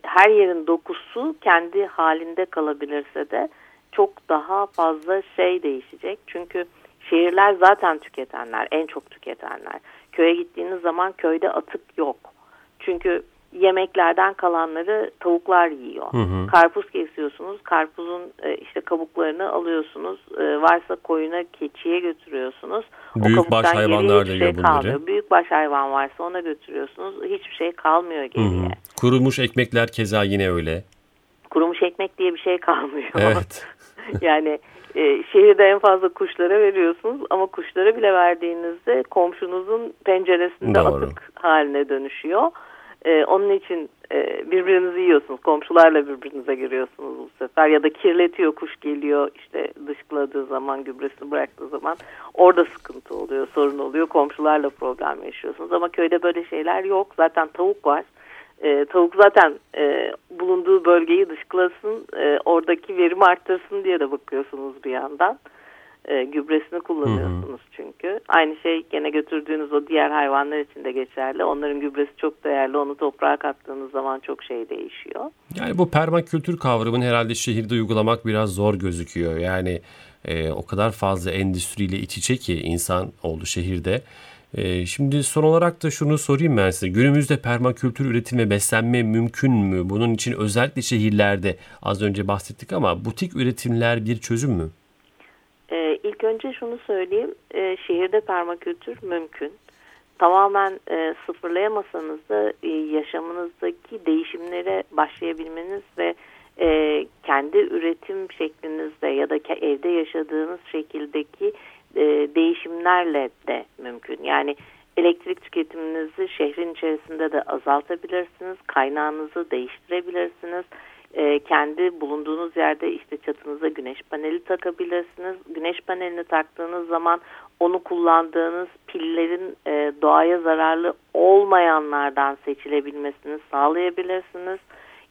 her yerin dokusu kendi halinde kalabilirse de çok daha fazla şey değişecek. Çünkü şehirler zaten tüketenler, en çok tüketenler. Köye gittiğiniz zaman köyde atık yok. Çünkü yemeklerden kalanları tavuklar yiyor. Hı hı. Karpuz kesiyorsunuz, karpuzun e, işte kabuklarını alıyorsunuz. E, varsa koyuna, keçiye götürüyorsunuz. O kabuktan geriye hayvanlar da yiyor şey bunları. kalmıyor. Büyükbaş hayvan varsa ona götürüyorsunuz. Hiçbir şey kalmıyor Hı geriye. hı. Kurumuş ekmekler keza yine öyle. Kurumuş ekmek diye bir şey kalmıyor. Evet. yani e, şehirde en fazla kuşlara veriyorsunuz ama kuşlara bile verdiğinizde komşunuzun penceresinde Doğru. atık haline dönüşüyor. E, onun için e, birbirinizi yiyorsunuz. Komşularla birbirinize giriyorsunuz bu sefer. Ya da kirletiyor kuş geliyor işte dışkıladığı zaman gübresini bıraktığı zaman orada sıkıntı oluyor, sorun oluyor. Komşularla problem yaşıyorsunuz ama köyde böyle şeyler yok. Zaten tavuk var. E, tavuk zaten e, bulunduğu bölgeyi dışkılasın, e, oradaki verimi arttırsın diye de bakıyorsunuz bir yandan. E, gübresini kullanıyorsunuz çünkü. Aynı şey gene götürdüğünüz o diğer hayvanlar için de geçerli. Onların gübresi çok değerli. Onu toprağa kattığınız zaman çok şey değişiyor. Yani bu permakültür kavramını herhalde şehirde uygulamak biraz zor gözüküyor. Yani e, o kadar fazla endüstriyle iç içe ki insan oldu şehirde. E, şimdi son olarak da şunu sorayım ben size. Günümüzde permakültür üretim ve beslenme mümkün mü? Bunun için özellikle şehirlerde az önce bahsettik ama butik üretimler bir çözüm mü? E, ilk önce şunu söyleyeyim. E, şehirde permakültür mümkün. Tamamen e, sıfırlayamasanız da e, yaşamınızdaki değişimlere başlayabilmeniz ve e, kendi üretim şeklinizde ya da evde yaşadığınız şekildeki e, değişimlerle de mümkün. Yani elektrik tüketiminizi şehrin içerisinde de azaltabilirsiniz. Kaynağınızı değiştirebilirsiniz. E, kendi bulunduğunuz yerde işte çatınıza güneş paneli takabilirsiniz. Güneş panelini taktığınız zaman onu kullandığınız pillerin e, doğaya zararlı olmayanlardan seçilebilmesini sağlayabilirsiniz.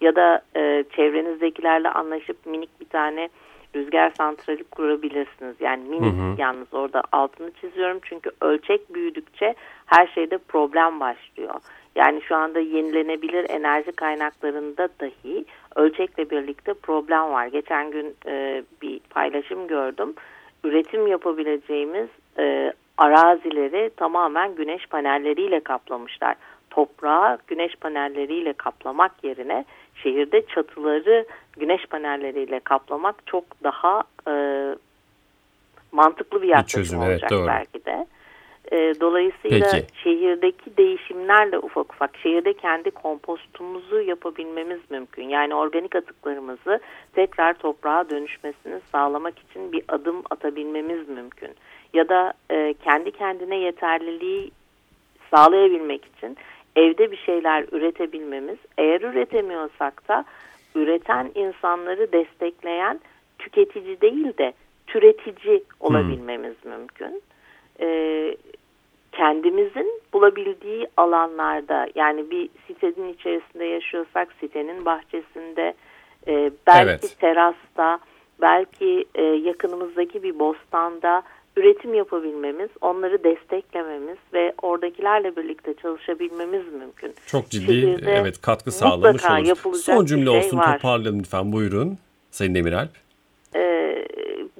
Ya da e, çevrenizdekilerle anlaşıp minik bir tane rüzgar santrali kurabilirsiniz. Yani minik Hı hı. yalnız orada altını çiziyorum çünkü ölçek büyüdükçe her şeyde problem başlıyor. Yani şu anda yenilenebilir enerji kaynaklarında dahi ölçekle birlikte problem var. Geçen gün e, bir paylaşım gördüm. Üretim yapabileceğimiz e, arazileri tamamen güneş panelleriyle kaplamışlar. Toprağı güneş panelleriyle kaplamak yerine şehirde çatıları güneş panelleriyle kaplamak çok daha e, mantıklı bir yaklaşım çözüm, evet, olacak doğru. belki de. E, dolayısıyla Peki. şehirdeki değişimlerle ufak ufak şehirde kendi kompostumuzu yapabilmemiz mümkün. Yani organik atıklarımızı tekrar toprağa dönüşmesini sağlamak için bir adım atabilmemiz mümkün. Ya da e, kendi kendine yeterliliği sağlayabilmek için evde bir şeyler üretebilmemiz, eğer üretemiyorsak da üreten insanları destekleyen tüketici değil de türetici olabilmemiz hmm. mümkün. Ee, kendimizin bulabildiği alanlarda yani bir sitenin içerisinde yaşıyorsak sitenin bahçesinde e, belki evet. terasta belki e, yakınımızdaki bir bostanda üretim yapabilmemiz, onları desteklememiz ve oradakilerle birlikte çalışabilmemiz mümkün. Çok ciddi Şehirde evet katkı sağlamış olur. Son cümle şey olsun var. toparlayalım lütfen buyurun Sayın Demiralp. Ee,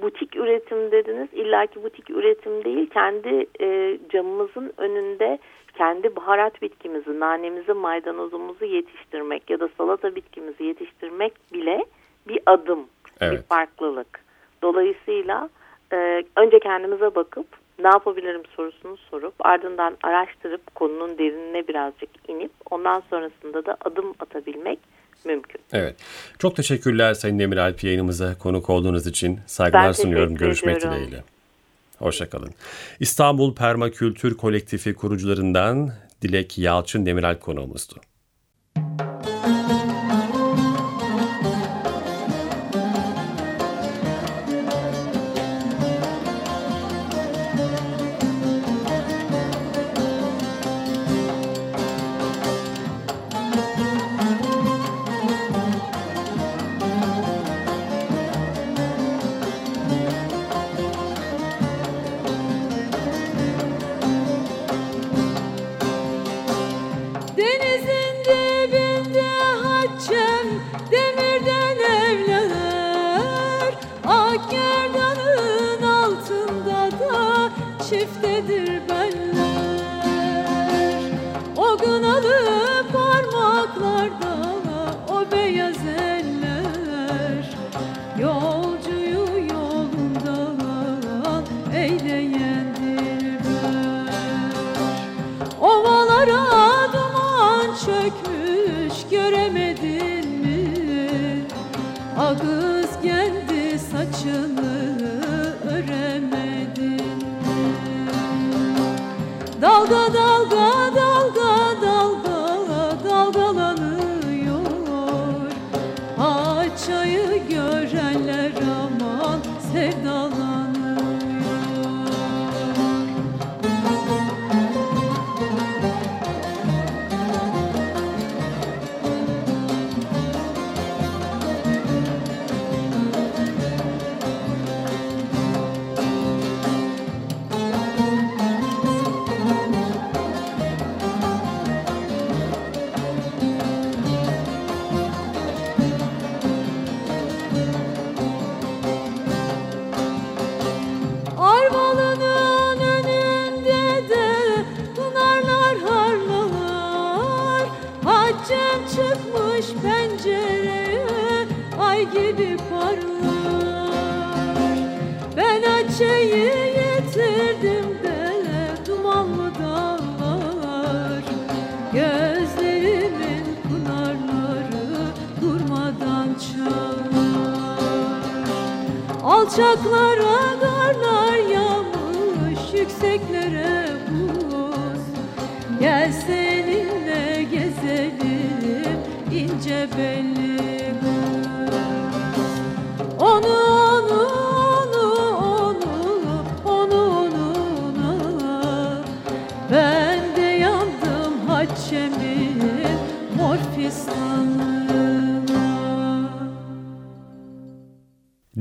butik üretim dediniz. İlla ki butik üretim değil. Kendi e, camımızın önünde kendi baharat bitkimizi, nanemizi, maydanozumuzu yetiştirmek ya da salata bitkimizi yetiştirmek bile bir adım, evet. bir farklılık. Dolayısıyla e, önce kendimize bakıp ne yapabilirim sorusunu sorup ardından araştırıp konunun derinine birazcık inip ondan sonrasında da adım atabilmek mümkün. Evet. Çok teşekkürler Sayın Demir Alp yayınımıza konuk olduğunuz için. Saygılar ben sunuyorum. Görüşmek ediyorum. dileğiyle. Hoşçakalın. İstanbul Permakültür Kolektifi kurucularından Dilek Yalçın Demiralp konuğumuzdu.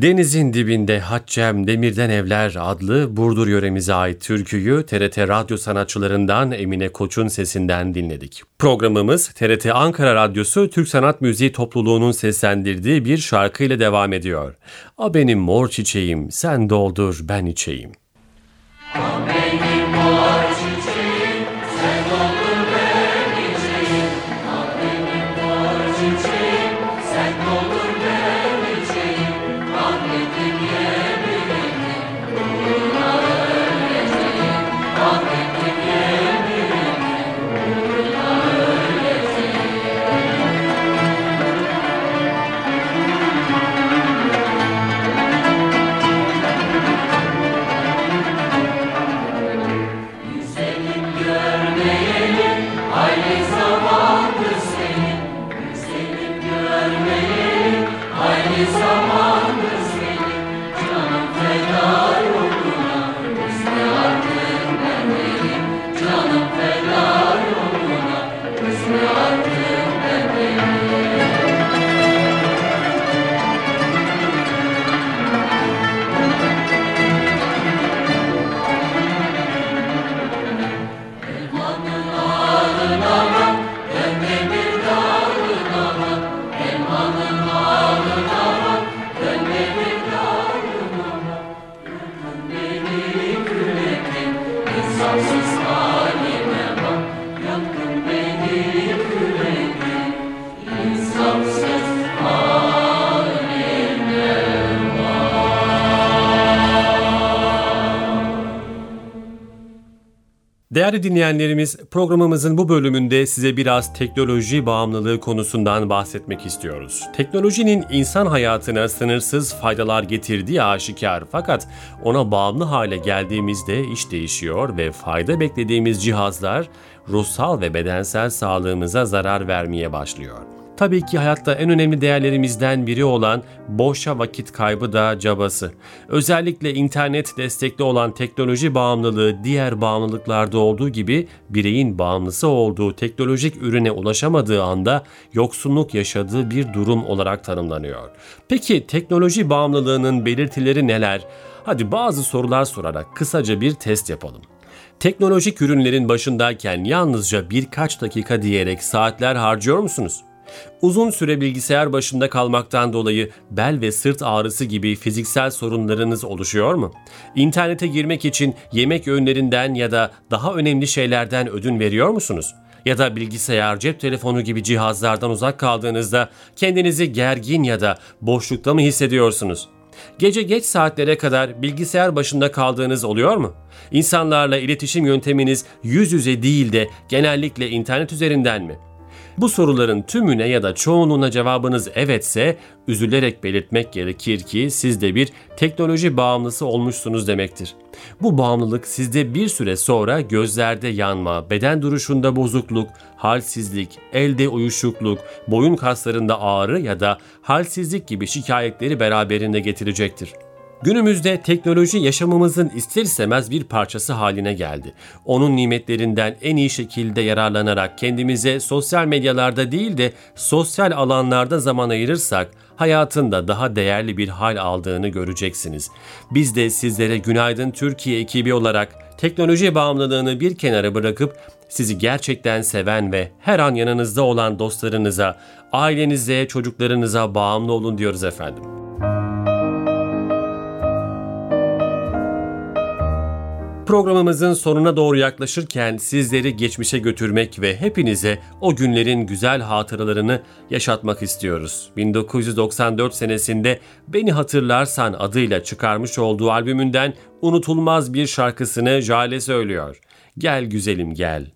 Denizin dibinde Haccem Demirden Evler adlı Burdur yöremize ait türküyü TRT radyo sanatçılarından Emine Koç'un sesinden dinledik. Programımız TRT Ankara Radyosu Türk Sanat Müziği Topluluğu'nun seslendirdiği bir şarkıyla devam ediyor. A benim mor çiçeğim, sen doldur ben içeyim. A benim Değerli dinleyenlerimiz, programımızın bu bölümünde size biraz teknoloji bağımlılığı konusundan bahsetmek istiyoruz. Teknolojinin insan hayatına sınırsız faydalar getirdiği aşikar fakat ona bağımlı hale geldiğimizde iş değişiyor ve fayda beklediğimiz cihazlar ruhsal ve bedensel sağlığımıza zarar vermeye başlıyor. Tabii ki hayatta en önemli değerlerimizden biri olan boşa vakit kaybı da cabası. Özellikle internet destekli olan teknoloji bağımlılığı diğer bağımlılıklarda olduğu gibi bireyin bağımlısı olduğu teknolojik ürüne ulaşamadığı anda yoksunluk yaşadığı bir durum olarak tanımlanıyor. Peki teknoloji bağımlılığının belirtileri neler? Hadi bazı sorular sorarak kısaca bir test yapalım. Teknolojik ürünlerin başındayken yalnızca birkaç dakika diyerek saatler harcıyor musunuz? Uzun süre bilgisayar başında kalmaktan dolayı bel ve sırt ağrısı gibi fiziksel sorunlarınız oluşuyor mu? İnternete girmek için yemek öğünlerinden ya da daha önemli şeylerden ödün veriyor musunuz? Ya da bilgisayar, cep telefonu gibi cihazlardan uzak kaldığınızda kendinizi gergin ya da boşlukta mı hissediyorsunuz? Gece geç saatlere kadar bilgisayar başında kaldığınız oluyor mu? İnsanlarla iletişim yönteminiz yüz yüze değil de genellikle internet üzerinden mi? Bu soruların tümüne ya da çoğunluğuna cevabınız evetse üzülerek belirtmek gerekir ki siz de bir teknoloji bağımlısı olmuşsunuz demektir. Bu bağımlılık sizde bir süre sonra gözlerde yanma, beden duruşunda bozukluk, halsizlik, elde uyuşukluk, boyun kaslarında ağrı ya da halsizlik gibi şikayetleri beraberinde getirecektir. Günümüzde teknoloji yaşamımızın ister istemez bir parçası haline geldi. Onun nimetlerinden en iyi şekilde yararlanarak kendimize sosyal medyalarda değil de sosyal alanlarda zaman ayırırsak hayatında daha değerli bir hal aldığını göreceksiniz. Biz de sizlere Günaydın Türkiye ekibi olarak teknoloji bağımlılığını bir kenara bırakıp sizi gerçekten seven ve her an yanınızda olan dostlarınıza, ailenize, çocuklarınıza bağımlı olun diyoruz efendim. Programımızın sonuna doğru yaklaşırken sizleri geçmişe götürmek ve hepinize o günlerin güzel hatıralarını yaşatmak istiyoruz. 1994 senesinde Beni Hatırlarsan adıyla çıkarmış olduğu albümünden unutulmaz bir şarkısını Jale söylüyor. Gel güzelim gel.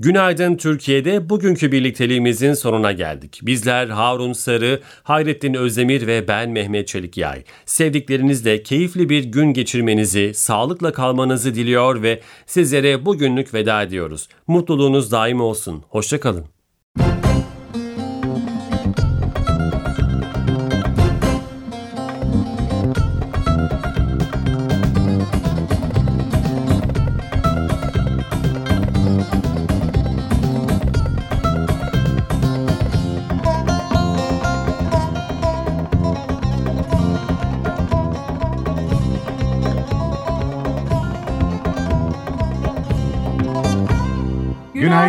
Günaydın Türkiye'de bugünkü birlikteliğimizin sonuna geldik. Bizler Harun Sarı, Hayrettin Özdemir ve ben Mehmet Çelik Yay. Sevdiklerinizle keyifli bir gün geçirmenizi, sağlıkla kalmanızı diliyor ve sizlere bugünlük veda ediyoruz. Mutluluğunuz daim olsun. Hoşçakalın.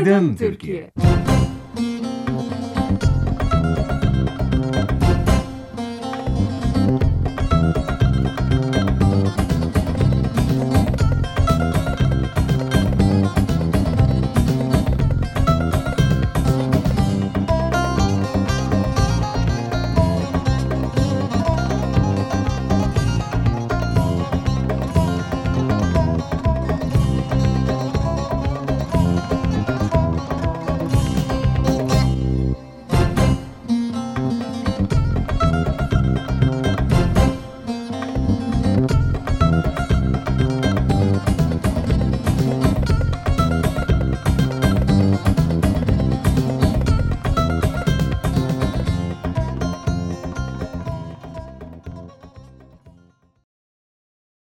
Gündem Türkiye. Türkiye.